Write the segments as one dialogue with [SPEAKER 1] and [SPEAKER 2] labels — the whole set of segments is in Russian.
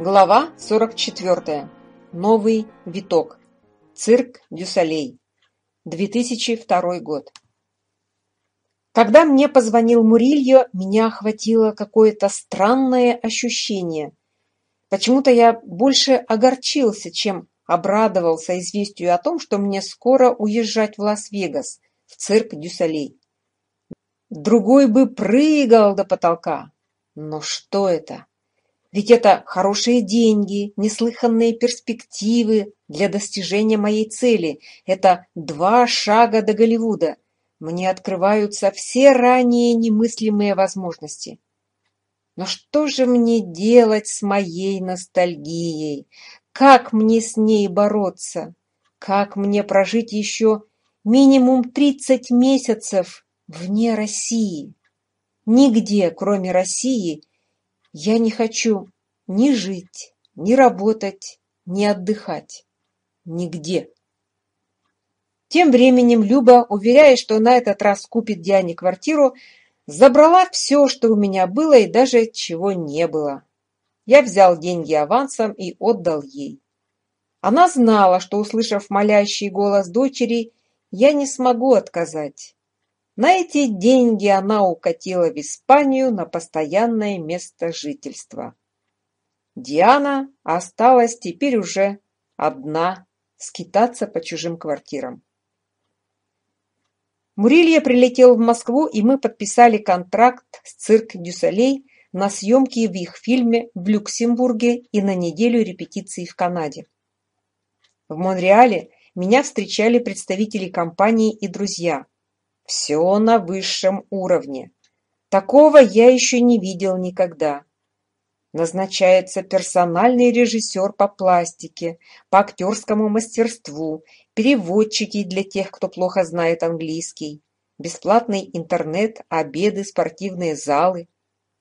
[SPEAKER 1] Глава 44. Новый виток. Цирк дю Солей. 2002 год. Когда мне позвонил Мурильо, меня охватило какое-то странное ощущение. Почему-то я больше огорчился, чем обрадовался известию о том, что мне скоро уезжать в Лас-Вегас, в цирк дю Солей. Другой бы прыгал до потолка. Но что это? Ведь это хорошие деньги, неслыханные перспективы для достижения моей цели. Это два шага до Голливуда. Мне открываются все ранее немыслимые возможности. Но что же мне делать с моей ностальгией? Как мне с ней бороться? Как мне прожить еще минимум 30 месяцев вне России? Нигде, кроме России, я не хочу ни жить, ни работать, ни отдыхать. Нигде. Тем временем Люба, уверяя, что на этот раз купит Диане квартиру, забрала все, что у меня было и даже чего не было. Я взял деньги авансом и отдал ей. Она знала, что, услышав молящий голос дочери, я не смогу отказать. На эти деньги она укатила в Испанию на постоянное место жительства. Диана осталась теперь уже одна скитаться по чужим квартирам. Мурилья прилетел в Москву, и мы подписали контракт с цирк Дюсалей на съемки в их фильме в Люксембурге и на неделю репетиций в Канаде. В Монреале меня встречали представители компании и друзья – все на высшем уровне. Такого я еще не видел никогда. Назначается персональный режиссер по пластике, по актерскому мастерству, переводчики для тех, кто плохо знает английский, бесплатный интернет, обеды, спортивные залы.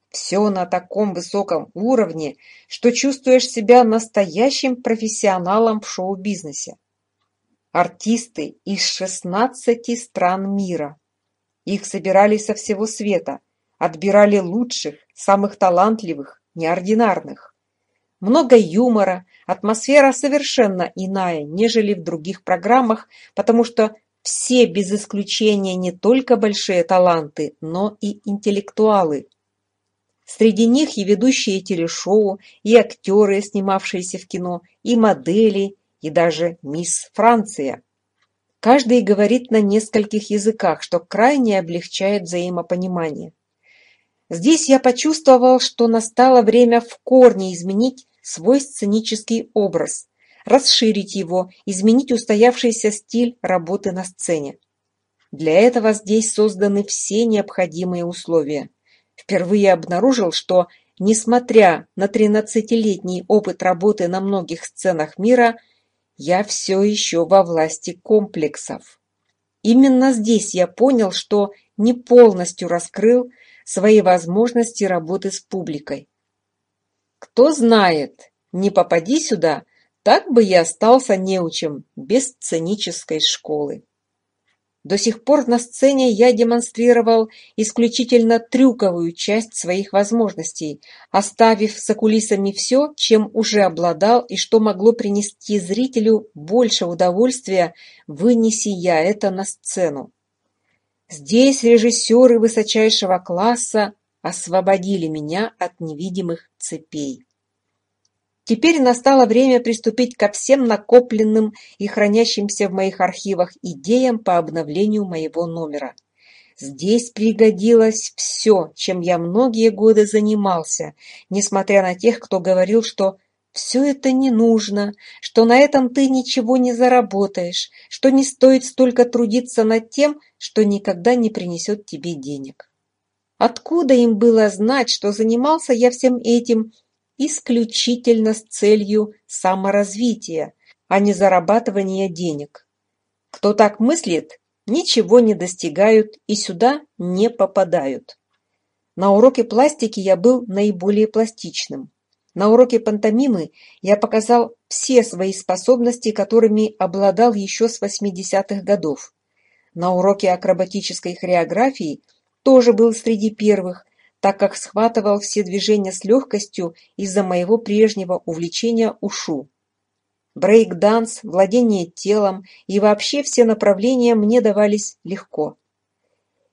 [SPEAKER 1] Все на таком высоком уровне, что чувствуешь себя настоящим профессионалом в шоу-бизнесе артисты из шестнадцати стран мира. Их собирали со всего света, отбирали лучших, самых талантливых, неординарных. Много юмора, атмосфера совершенно иная, нежели в других программах, потому что все без исключения не только большие таланты, но и интеллектуалы. Среди них и ведущие телешоу, и актеры, снимавшиеся в кино, и модели, и даже мисс Франция. Каждый говорит на нескольких языках, что крайне облегчает взаимопонимание. Здесь я почувствовал, что настало время в корне изменить свой сценический образ, расширить его, изменить устоявшийся стиль работы на сцене. Для этого здесь созданы все необходимые условия. Впервые обнаружил, что, несмотря на 13-летний опыт работы на многих сценах мира – я все еще во власти комплексов. Именно здесь я понял, что не полностью раскрыл свои возможности работы с публикой. Кто знает, не попади сюда, так бы я остался неучем без сценической школы. До сих пор на сцене я демонстрировал исключительно трюковую часть своих возможностей, оставив за кулисами все, чем уже обладал и что могло принести зрителю больше удовольствия, вынеси я это на сцену. Здесь режиссеры высочайшего класса освободили меня от невидимых цепей. Теперь настало время приступить ко всем накопленным и хранящимся в моих архивах идеям по обновлению моего номера. Здесь пригодилось все, чем я многие годы занимался, несмотря на тех, кто говорил, что все это не нужно, что на этом ты ничего не заработаешь, что не стоит столько трудиться над тем, что никогда не принесет тебе денег. Откуда им было знать, что занимался я всем этим исключительно с целью саморазвития, а не зарабатывания денег. Кто так мыслит, ничего не достигают и сюда не попадают. На уроке пластики я был наиболее пластичным. На уроке пантомимы я показал все свои способности, которыми обладал еще с 80-х годов. На уроке акробатической хореографии тоже был среди первых – так как схватывал все движения с легкостью из-за моего прежнего увлечения ушу. Брейк-данс, владение телом и вообще все направления мне давались легко.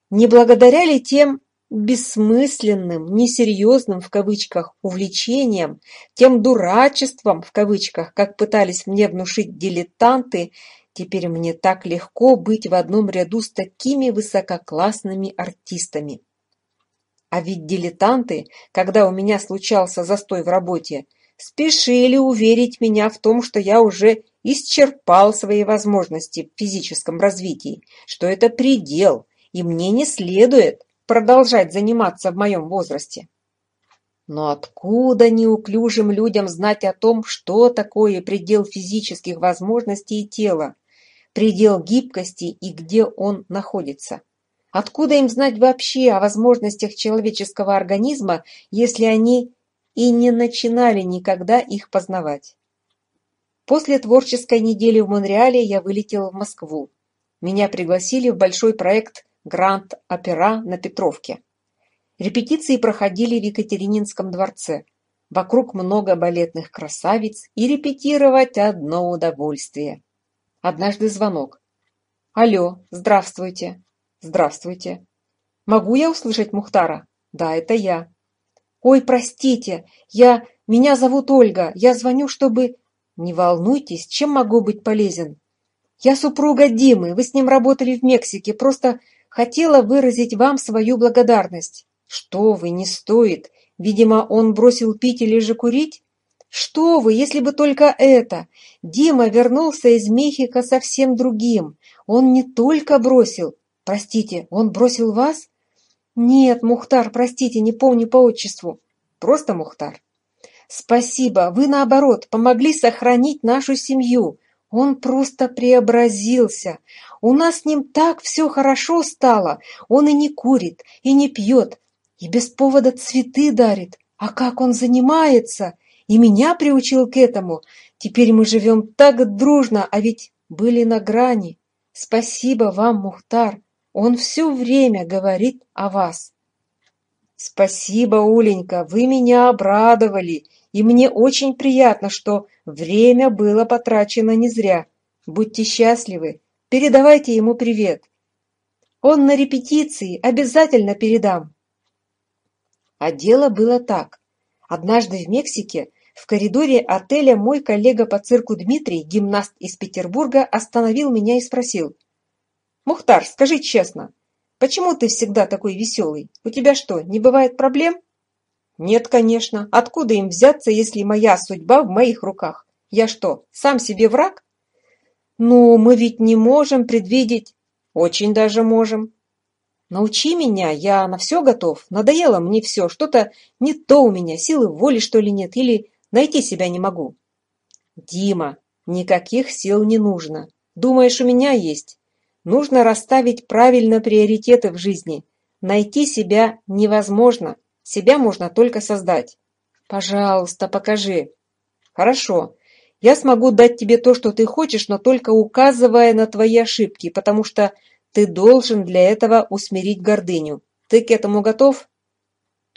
[SPEAKER 1] Не благодаря ли тем бессмысленным, несерьезным в кавычках увлечениям, тем дурачеством в кавычках, как пытались мне внушить дилетанты, теперь мне так легко быть в одном ряду с такими высококлассными артистами. А ведь дилетанты, когда у меня случался застой в работе, спешили уверить меня в том, что я уже исчерпал свои возможности в физическом развитии, что это предел, и мне не следует продолжать заниматься в моем возрасте. Но откуда неуклюжим людям знать о том, что такое предел физических возможностей тела, предел гибкости и где он находится? Откуда им знать вообще о возможностях человеческого организма, если они и не начинали никогда их познавать? После творческой недели в Монреале я вылетел в Москву. Меня пригласили в большой проект «Гранд Опера» на Петровке. Репетиции проходили в Екатерининском дворце. Вокруг много балетных красавиц, и репетировать одно удовольствие. Однажды звонок. «Алло, здравствуйте здравствуйте. Могу я услышать мухтара? Да это я. Ой простите я меня зовут ольга. Я звоню чтобы не волнуйтесь чем могу быть полезен? Я супруга димы вы с ним работали в мексике. Просто хотела выразить вам свою благодарность. Что вы не стоит. Видимо он бросил пить или же курить? Что вы, если бы только это! Дима вернулся из Мехико совсем другим. Он не только бросил, Простите, он бросил вас? Нет, Мухтар, простите, не помню по отчеству. Просто Мухтар. Спасибо, вы наоборот, помогли сохранить нашу семью. Он просто преобразился. У нас с ним так все хорошо стало. Он и не курит, и не пьет, и без повода цветы дарит. А как он занимается! И меня приучил к этому. Теперь мы живем так дружно, а ведь были на грани. Спасибо вам, Мухтар. Он все время говорит о вас. Спасибо, Оленька, вы меня обрадовали, и мне очень приятно, что время было потрачено не зря. Будьте счастливы, передавайте ему привет. Он на репетиции, обязательно передам. А дело было так. Однажды в Мексике в коридоре отеля мой коллега по цирку Дмитрий, гимнаст из Петербурга, остановил меня и спросил, мухтар скажи честно почему ты всегда такой веселый у тебя что не бывает проблем нет конечно откуда им взяться если моя судьба в моих руках я что сам себе враг ну мы ведь не можем предвидеть очень даже можем научи меня я на все готов надоело мне все что то не то у меня силы воли что ли нет или найти себя не могу дима никаких сил не нужно думаешь у меня есть Нужно расставить правильно приоритеты в жизни. Найти себя невозможно. Себя можно только создать. Пожалуйста, покажи. Хорошо. Я смогу дать тебе то, что ты хочешь, но только указывая на твои ошибки, потому что ты должен для этого усмирить гордыню. Ты к этому готов?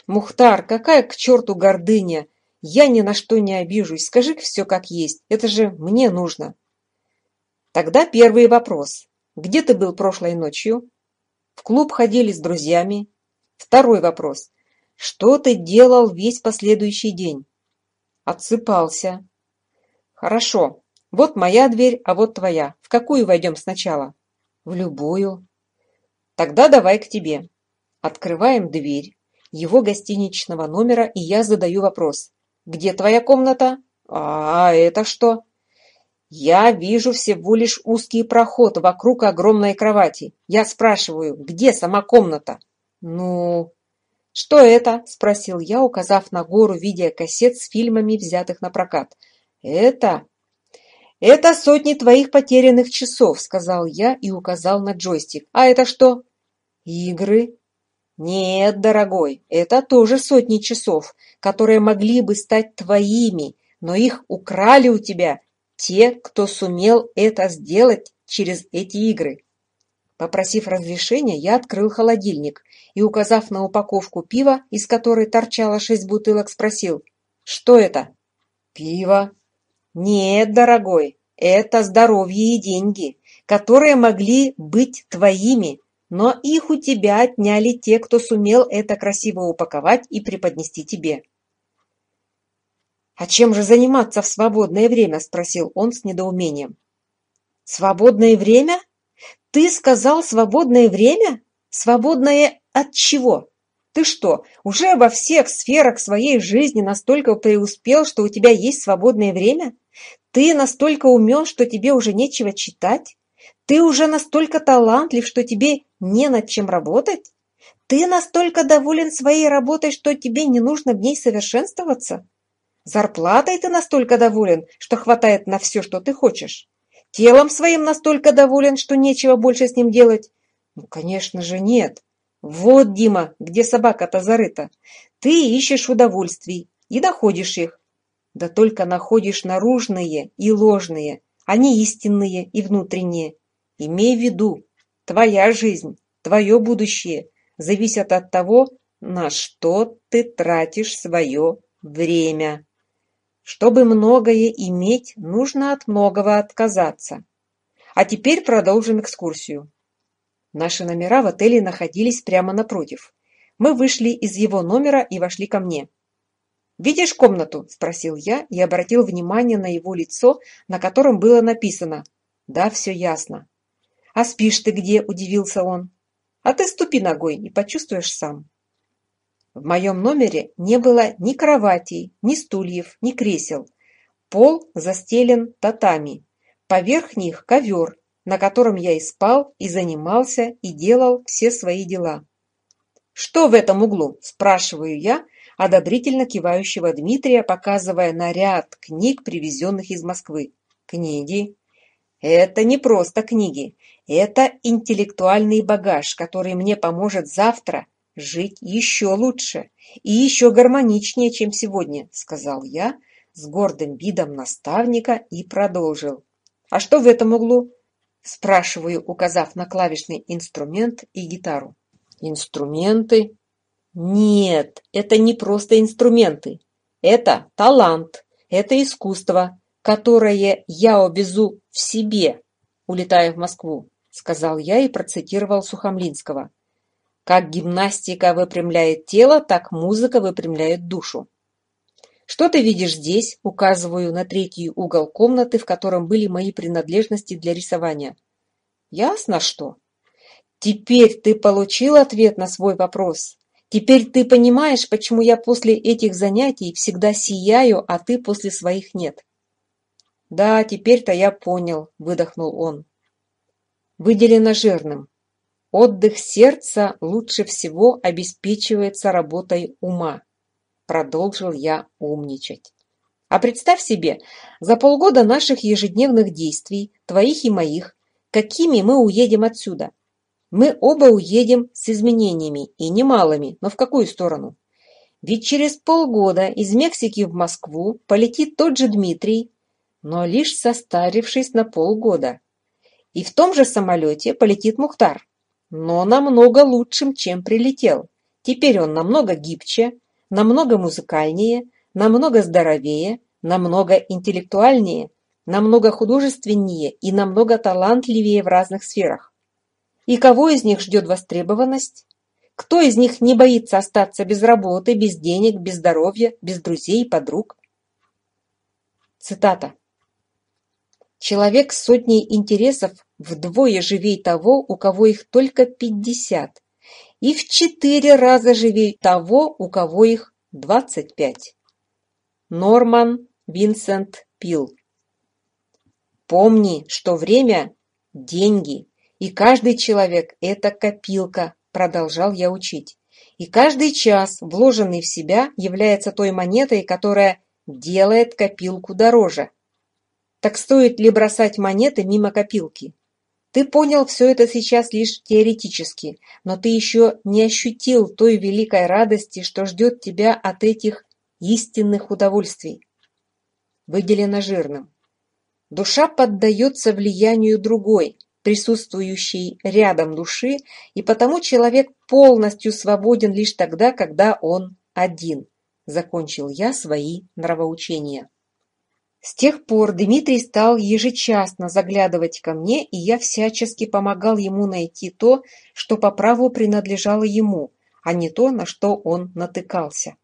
[SPEAKER 1] Мухтар, какая к черту гордыня? Я ни на что не обижусь. Скажи все как есть. Это же мне нужно. Тогда первый вопрос. Где ты был прошлой ночью? В клуб ходили с друзьями. Второй вопрос. Что ты делал весь последующий день? Отсыпался. Хорошо. Вот моя дверь, а вот твоя. В какую войдем сначала? В любую. Тогда давай к тебе. Открываем дверь его гостиничного номера, и я задаю вопрос. Где твоя комната? А это что? Я вижу всего-лишь узкий проход вокруг огромной кровати. Я спрашиваю, где сама комната? Ну... Что это? Спросил я, указав на гору видеокассет с фильмами, взятых на прокат. Это... «Это сотни твоих потерянных часов», — сказал я и указал на джойстик. «А это что?» «Игры», «Нет, дорогой, это тоже сотни часов, которые могли бы стать твоими, но их украли у тебя те, кто сумел это сделать через эти игры. Попросив разрешения, я открыл холодильник и, указав на упаковку пива, из которой торчало шесть бутылок, спросил, что это? Пиво. Нет, дорогой, это здоровье и деньги, которые могли быть твоими, но их у тебя отняли те, кто сумел это красиво упаковать и преподнести тебе а чем же заниматься в свободное время спросил он с недоумением. Свободное время? Ты сказал свободное время? Свободное от чего? Ты что уже во всех сферах своей жизни настолько преуспел что у тебя есть свободное время? Ты настолько умен что тебе уже нечего читать? Ты уже настолько талантлив что тебе не над чем работать? Ты настолько доволен своей работой что тебе не нужно в ней совершенствоваться? Зарплатой ты настолько доволен, что хватает на все, что ты хочешь. Телом своим настолько доволен, что нечего больше с ним делать. Ну, конечно же, нет. Вот, Дима, где собака-то зарыта. Ты ищешь удовольствий и находишь их. Да только находишь наружные и ложные, а не истинные и внутренние. Имей в виду, твоя жизнь, твое будущее зависят от того, на что ты тратишь свое время. Чтобы многое иметь, нужно от многого отказаться. А теперь продолжим экскурсию. Наши номера в отеле находились прямо напротив. Мы вышли из его номера и вошли ко мне. «Видишь комнату?» – спросил я и обратил внимание на его лицо, на котором было написано «Да, все ясно». «А спишь ты где?» – удивился он. «А ты ступи ногой и почувствуешь сам». В моем номере не было ни кроватей, ни стульев, ни кресел. Пол застелен татами. Поверх них ковер, на котором я и спал, и занимался, и делал все свои дела. «Что в этом углу?» – спрашиваю я, одобрительно кивающего Дмитрия, показывая на ряд книг, привезенных из Москвы. «Книги?» «Это не просто книги. Это интеллектуальный багаж, который мне поможет завтра жить еще лучше и еще гармоничнее, чем сегодня», — сказал я с гордым видом наставника и продолжил. «А что в этом углу?» — спрашиваю, указав на клавишный инструмент и гитару. «Инструменты?» «Нет, это не просто инструменты. Это талант, это искусство, которое я обезу в себе, улетая в Москву», — сказал я и процитировал Сухомлинского. Как гимнастика выпрямляет тело, так музыка выпрямляет душу. «Что ты видишь здесь?» – указываю на третий угол комнаты, в котором были мои принадлежности для рисования. «Ясно, что?» «Теперь ты получил ответ на свой вопрос. Теперь ты понимаешь, почему я после этих занятий всегда сияю, а ты после своих нет». «Да, теперь-то я понял», – выдохнул он. Выделено жирным. Отдых сердца лучше всего обеспечивается работой ума, продолжил я умничать. А представь себе, за полгода наших ежедневных действий, твоих и моих, какими мы уедем отсюда? Мы оба уедем с изменениями, и немалыми, но в какую сторону? Ведь через полгода из Мексики в Москву полетит тот же Дмитрий, но лишь состарившись на полгода. И в том же самолете полетит Мухтар. Но намного лучшим, чем прилетел. Теперь он намного гибче, намного музыкальнее, намного здоровее, намного интеллектуальнее, намного художественнее и намного талантливее в разных сферах. И кого из них ждет востребованность? Кто из них не боится остаться без работы, без денег, без здоровья, без друзей и подруг? Цитата. Человек с сотней интересов вдвое живей того, у кого их только пятьдесят, и в четыре раза живей того, у кого их двадцать пять. Норман Винсент Пил Помни, что время – деньги, и каждый человек – это копилка, продолжал я учить. И каждый час, вложенный в себя, является той монетой, которая делает копилку дороже. Так стоит ли бросать монеты мимо копилки? Ты понял все это сейчас лишь теоретически, но ты еще не ощутил той великой радости, что ждет тебя от этих истинных удовольствий. Выделено жирным. Душа поддается влиянию другой, присутствующей рядом души, и потому человек полностью свободен лишь тогда, когда он один. Закончил я свои нравоучения. С тех пор Дмитрий стал ежечасно заглядывать ко мне, и я всячески помогал ему найти то, что по праву принадлежало ему, а не то, на что он натыкался.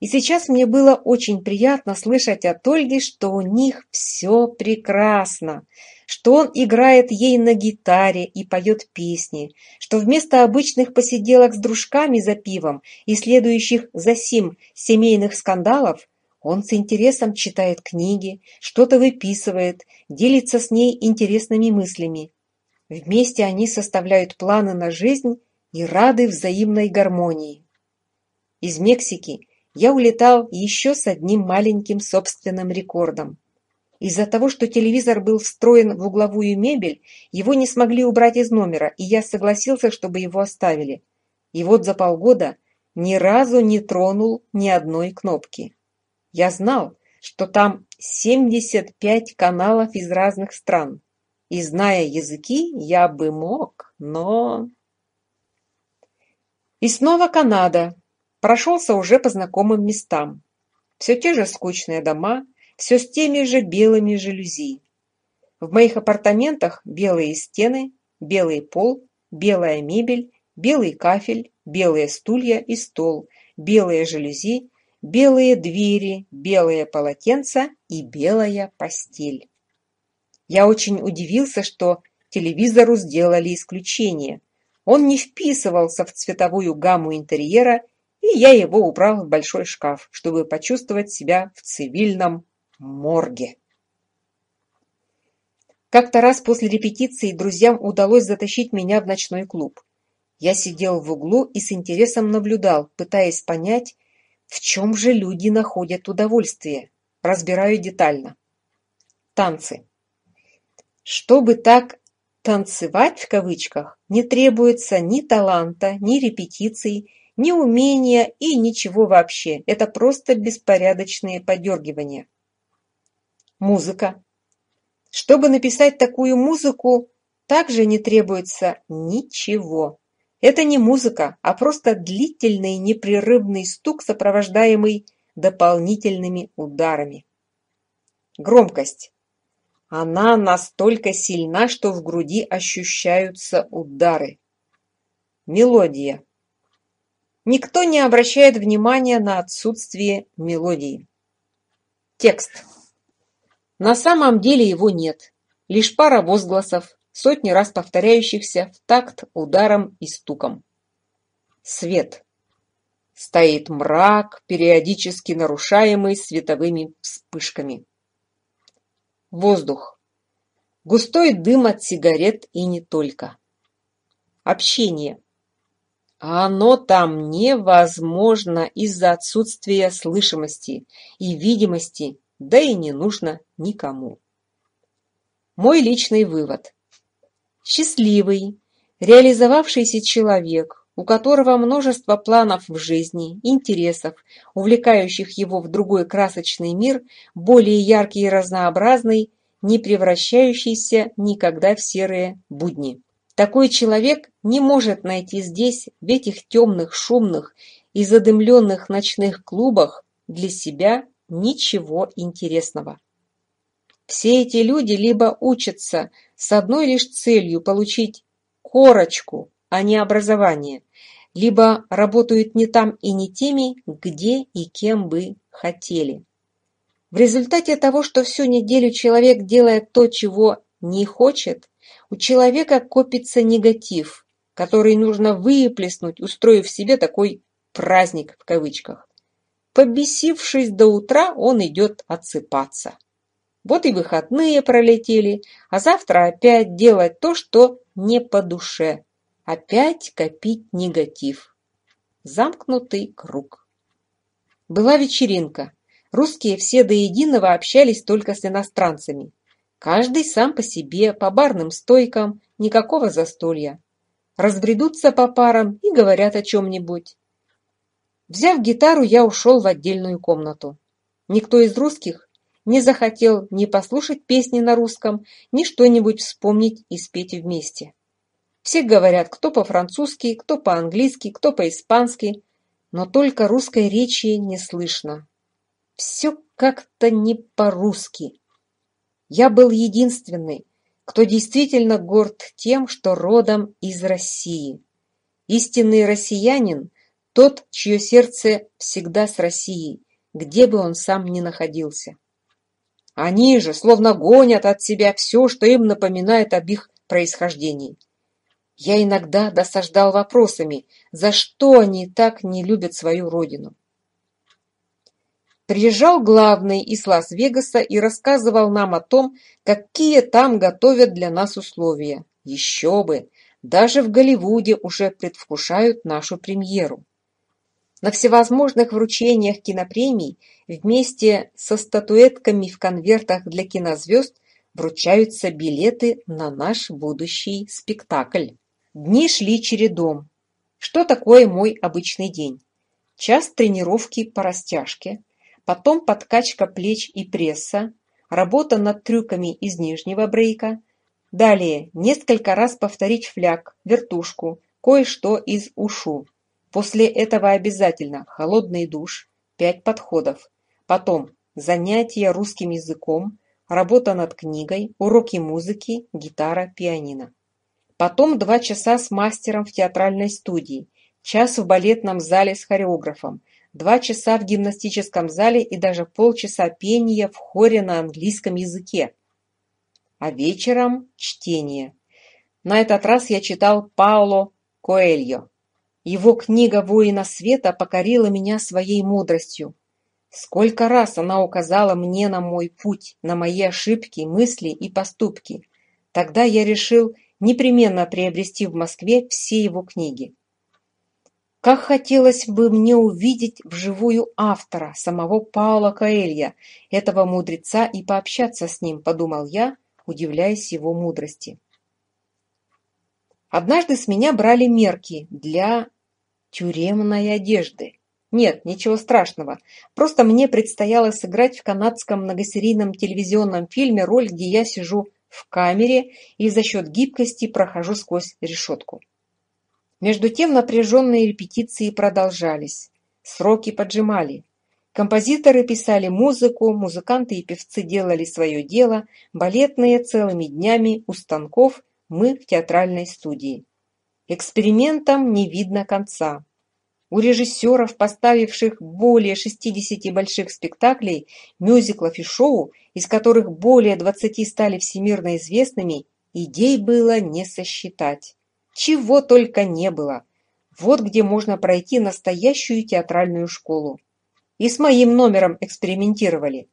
[SPEAKER 1] И сейчас мне было очень приятно слышать от Ольги, что у них все прекрасно, что он играет ей на гитаре и поет песни, что вместо обычных посиделок с дружками за пивом и следующих за сим семейных скандалов – он с интересом читает книги, что-то выписывает, делится с ней интересными мыслями. Вместе они составляют планы на жизнь и рады взаимной гармонии. Из Мексики я улетал еще с одним маленьким собственным рекордом. Из-за того, что телевизор был встроен в угловую мебель, его не смогли убрать из номера, и я согласился, чтобы его оставили. И вот за полгода ни разу не тронул ни одной кнопки. Я знал, что там 75 каналов из разных стран, и, зная языки, я бы мог, но... И снова Канада. Прошелся уже по знакомым местам. Все те же скучные дома, все с теми же белыми жалюзи. В моих апартаментах белые стены, белый пол, белая мебель, белый кафель, белые стулья и стол, белые жалюзи, белые двери, белое полотенце и белая постель. Я очень удивился, что телевизору сделали исключение. Он не вписывался в цветовую гамму интерьера, и я его убрал в большой шкаф, чтобы почувствовать себя в цивильном морге. Как-то раз после репетиции друзьям удалось затащить меня в ночной клуб. Я сидел в углу и с интересом наблюдал, пытаясь понять, в чем же люди находят удовольствие? Разбираю детально. Танцы. Чтобы так «танцевать» в кавычках не требуется ни таланта, ни репетиций, ни умения и ничего вообще. Это просто беспорядочные подергивания. Музыка. Чтобы написать такую музыку, также не требуется ничего. Это не музыка, а просто длительный непрерывный стук, сопровождаемый дополнительными ударами. Громкость. Она настолько сильна, что в груди ощущаются удары. Мелодия. Никто не обращает внимания на отсутствие мелодии. Текст. На самом деле его нет. Лишь пара возгласов, сотни раз повторяющихся в такт ударом и стуком. Свет. Стоит мрак, периодически нарушаемый световыми вспышками. Воздух. Густой дым от сигарет и не только. Общение. Оно там невозможно из-за отсутствия слышимости и видимости, да и не нужно никому. Мой личный вывод счастливый, реализовавшийся человек, у которого множество планов в жизни, интересов, увлекающих его в другой красочный мир, более яркий и разнообразный, не превращающийся никогда в серые будни. Такой человек не может найти здесь, в этих темных, шумных и задымленных ночных клубах, для себя ничего интересного. Все эти люди либо учатся – с одной лишь целью получить корочку, а не образование, либо работают не там и не теми, где и кем бы хотели. В результате того, что всю неделю человек делает то, чего не хочет, у человека копится негатив, который нужно выплеснуть, устроив себе такой «праздник» в кавычках. Побесившись до утра, он идет отсыпаться. Вот и выходные пролетели, а завтра опять делать то, что не по душе. Опять копить негатив. Замкнутый круг. Была вечеринка. Русские все до единого общались только с иностранцами. Каждый сам по себе, по барным стойкам, никакого застолья. Разбредутся по парам и говорят о чем-нибудь. Взяв гитару, я ушел в отдельную комнату. Никто из русских не захотел ни послушать песни на русском, ни что-нибудь вспомнить и спеть вместе. Все говорят, кто по-французски, кто по-английски, кто по-испански, но только русской речи не слышно. Все как-то не по-русски. Я был единственный, кто действительно горд тем, что родом из России. Истинный россиянин – тот, чье сердце всегда с Россией, где бы он сам ни находился. Они же словно гонят от себя все, что им напоминает об их происхождении. Я иногда досаждал вопросами, за что они так не любят свою родину. Приезжал главный из Лас-Вегаса и рассказывал нам о том, какие там готовят для нас условия. Еще бы! Даже в Голливуде уже предвкушают нашу премьеру на всевозможных вручениях кинопремий вместе со статуэтками в конвертах для кинозвезд вручаются билеты на наш будущий спектакль. Дни шли чередом. Что такое мой обычный день? Час тренировки по растяжке, потом подкачка плеч и пресса, работа над трюками из нижнего брейка, далее несколько раз повторить фляг, вертушку, кое-что из ушу. После этого обязательно холодный душ, пять подходов, потом занятия русским языком, работа над книгой, уроки музыки, гитара, пианино. Потом два часа с мастером в театральной студии, час в балетном зале с хореографом, два часа в гимнастическом зале и даже полчаса пения в хоре на английском языке. А вечером – чтение. На этот раз я читал Пауло Коэльо его книга «Воина света» покорила меня своей мудростью. Сколько раз она указала мне на мой путь, на мои ошибки, мысли и поступки. Тогда я решил непременно приобрести в Москве все его книги. Как хотелось бы мне увидеть вживую автора, самого Паула Каэлья, этого мудреца, и пообщаться с ним, подумал я, удивляясь его мудрости. Однажды с меня брали мерки для Тюремная одежды. Нет, ничего страшного. Просто мне предстояло сыграть в канадском многосерийном телевизионном фильме роль, где я сижу в камере и за счет гибкости прохожу сквозь решетку. Между тем напряженные репетиции продолжались. Сроки поджимали. Композиторы писали музыку, музыканты и певцы делали свое дело, балетные целыми днями у станков, мы в театральной студии. Экспериментам не видно конца. У режиссеров, поставивших более 60 больших спектаклей, мюзиклов и шоу, из которых более 20 стали всемирно известными, идей было не сосчитать. Чего только не было. Вот где можно пройти настоящую театральную школу. И с моим номером экспериментировали.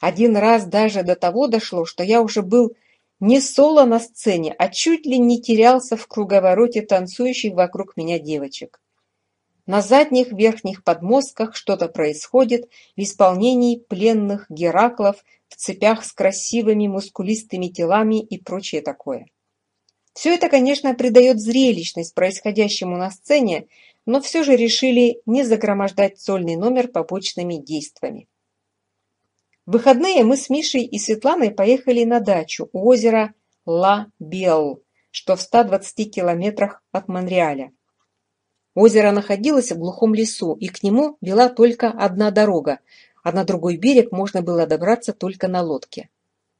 [SPEAKER 1] Один раз даже до того дошло, что я уже был не соло на сцене, а чуть ли не терялся в круговороте танцующих вокруг меня девочек. На задних верхних подмостках что-то происходит в исполнении пленных гераклов в цепях с красивыми мускулистыми телами и прочее такое. Все это, конечно, придает зрелищность происходящему на сцене, но все же решили не загромождать сольный номер побочными действиями. Выходные мы с Мишей и Светланой поехали на дачу у озера Ла-Бел, что в 120 километрах от Монреаля. Озеро находилось в глухом лесу, и к нему вела только одна дорога, а на другой берег можно было добраться только на лодке.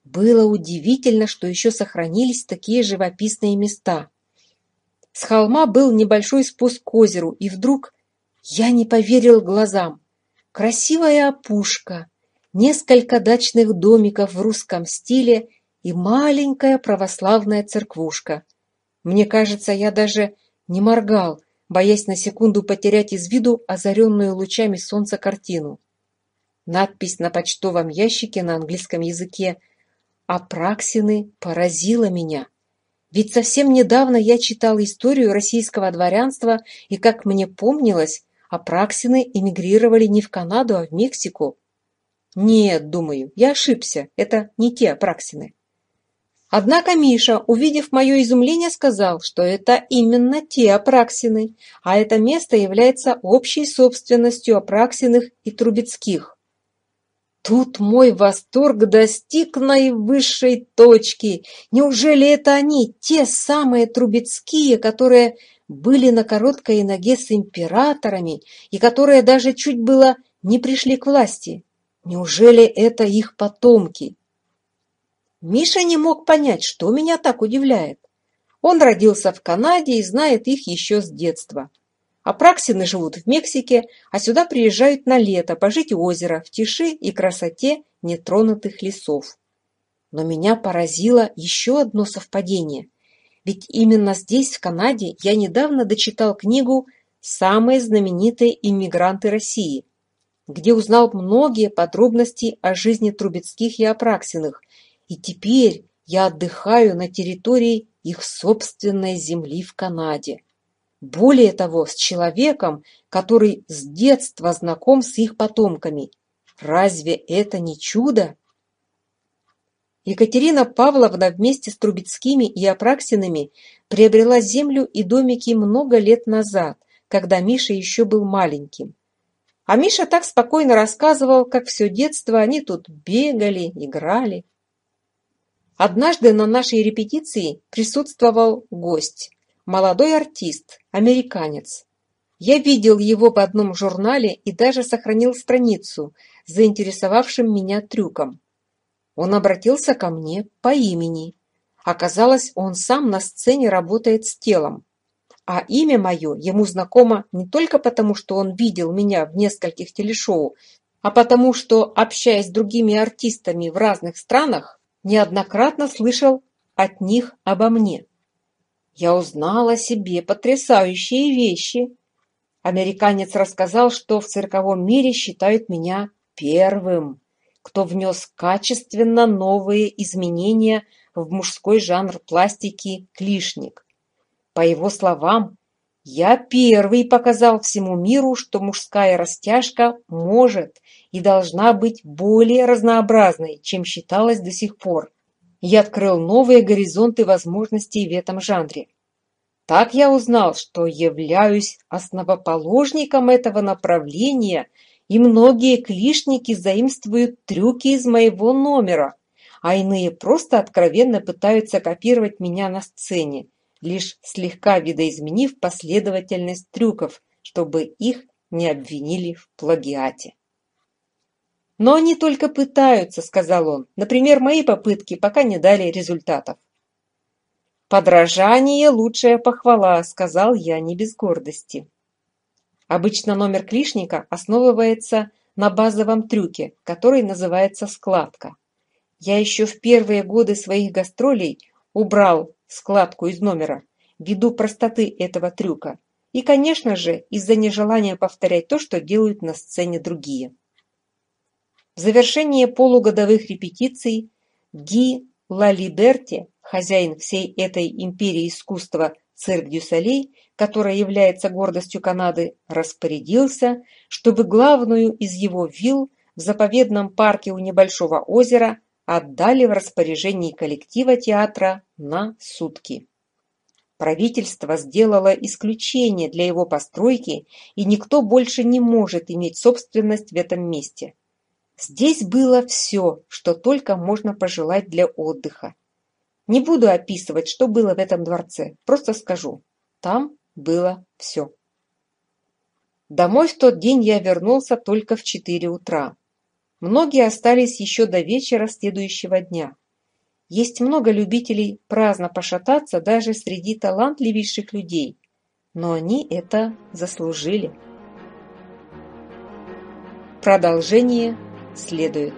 [SPEAKER 1] Было удивительно, что еще сохранились такие живописные места. С холма был небольшой спуск к озеру, и вдруг я не поверил глазам. Красивая опушка, несколько дачных домиков в русском стиле и маленькая православная церквушка. Мне кажется, я даже не моргал, боясь на секунду потерять из виду озаренную лучами солнца картину. Надпись на почтовом ящике на английском языке «Апраксины» поразила меня. Ведь совсем недавно я читал историю российского дворянства, и, как мне помнилось, Апраксины эмигрировали не в Канаду, а в Мексику. Нет, думаю, я ошибся, это не те Апраксины. Однако Миша, увидев мое изумление, сказал, что это именно те Апраксины, а это место является общей собственностью Апраксиных и Трубецких. Тут мой восторг достиг наивысшей точки. Неужели это они, те самые Трубецкие, которые были на короткой ноге с императорами и которые даже чуть было не пришли к власти? Неужели это их потомки? Миша не мог понять, что меня так удивляет. Он родился в Канаде и знает их еще с детства. Апраксины живут в Мексике, а сюда приезжают на лето пожить у озера в тиши и красоте нетронутых лесов. Но меня поразило еще одно совпадение. Ведь именно здесь, в Канаде, я недавно дочитал книгу «Самые знаменитые иммигранты России» где узнал многие подробности о жизни Трубецких и Апраксиных, и теперь я отдыхаю на территории их собственной земли в Канаде. Более того, с человеком, который с детства знаком с их потомками. Разве это не чудо? Екатерина Павловна вместе с Трубецкими и Апраксиными приобрела землю и домики много лет назад, когда Миша еще был маленьким. А Миша так спокойно рассказывал, как все детство они тут бегали, играли. Однажды на нашей репетиции присутствовал гость, молодой артист, американец. Я видел его в одном журнале и даже сохранил страницу, заинтересовавшим меня трюком. Он обратился ко мне по имени. Оказалось, он сам на сцене работает с телом. А имя мое ему знакомо не только потому, что он видел меня в нескольких телешоу, а потому что, общаясь с другими артистами в разных странах, неоднократно слышал от них обо мне. Я узнала о себе потрясающие вещи. Американец рассказал, что в цирковом мире считают меня первым, кто внес качественно новые изменения в мужской жанр пластики клишник. По его словам, я первый показал всему миру, что мужская растяжка может и должна быть более разнообразной, чем считалось до сих пор. Я открыл новые горизонты возможностей в этом жанре. Так я узнал, что являюсь основоположником этого направления, и многие клишники заимствуют трюки из моего номера, а иные просто откровенно пытаются копировать меня на сцене лишь слегка видоизменив последовательность трюков, чтобы их не обвинили в плагиате. «Но они только пытаются», — сказал он. «Например, мои попытки пока не дали результатов». «Подражание — лучшая похвала», — сказал я не без гордости. Обычно номер клишника основывается на базовом трюке, который называется складка. Я еще в первые годы своих гастролей убрал складку из номера, ввиду простоты этого трюка, и, конечно же, из-за нежелания повторять то, что делают на сцене другие. В завершении полугодовых репетиций Ги Лалиберти, хозяин всей этой империи искусства цирк Дюсалей, которая является гордостью Канады, распорядился, чтобы главную из его вилл в заповедном парке у небольшого озера отдали в распоряжение коллектива театра на сутки. Правительство сделало исключение для его постройки, и никто больше не может иметь собственность в этом месте. Здесь было все, что только можно пожелать для отдыха. Не буду описывать, что было в этом дворце, просто скажу, там было все. Домой в тот день я вернулся только в 4 утра. Многие остались еще до вечера следующего дня. Есть много любителей праздно пошататься даже среди талантливейших людей, но они это заслужили. Продолжение следует.